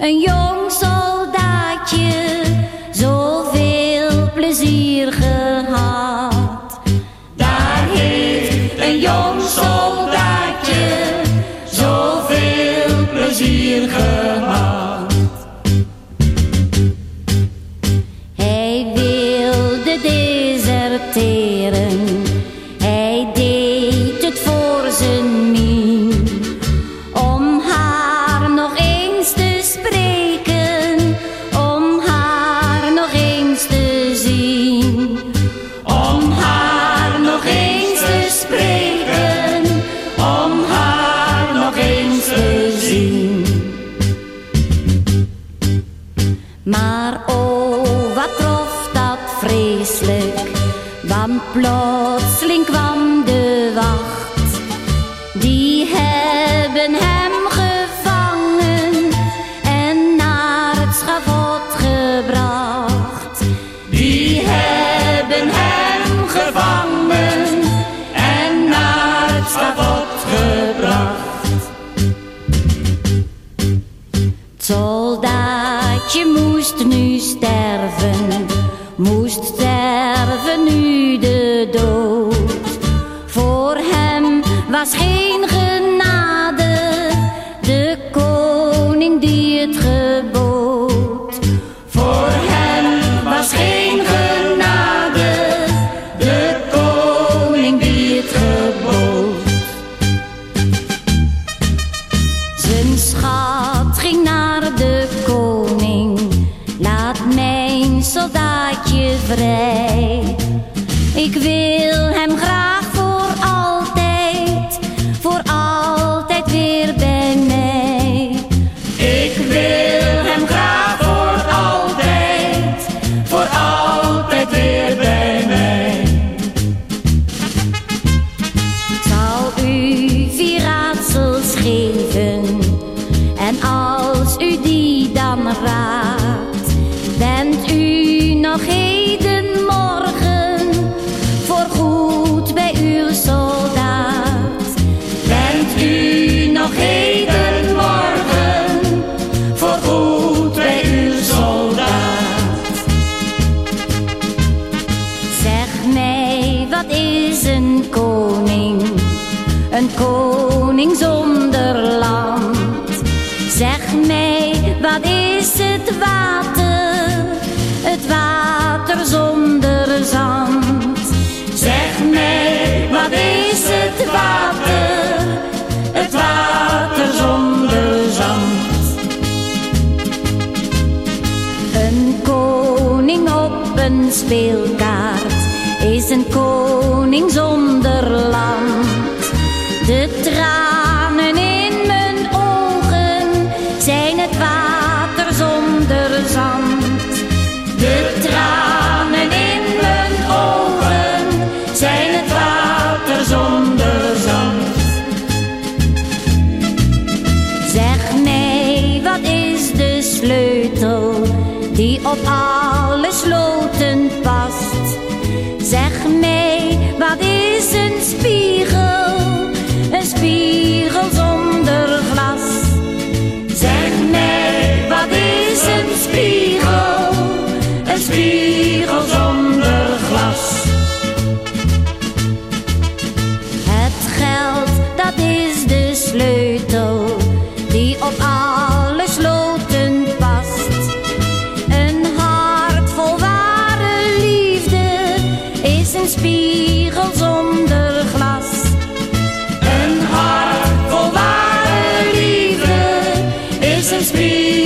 and you're vreselijk, want plotseling kwam de wacht. Die hebben hem gevangen en naar het schavot gebracht. Die hebben hem gevangen en naar het schavot gebracht. Het moest nu sterven schat ging naar de koning, laat mijn soldaatje vrij. Ik wil hem graag voor altijd, voor altijd weer bij mij. Ik wil hem graag voor altijd, voor altijd weer bij mij. zal u vier raadsels geven. Als u die dan raadt, bent u nog heden morgen voorgoed bij uw soldaat. Bent u nog heden morgen voorgoed bij uw soldaat? Zeg mij, wat is een koning? Een koning zonder een speelkaart is een koning zonder land. De tranen in mijn ogen zijn het water zonder zand. De tranen in mijn ogen zijn het water zonder zand. Zeg mij, wat is de sleutel die op alle spiegel zonder glas. Een hart vol ware liefde is een spiegel.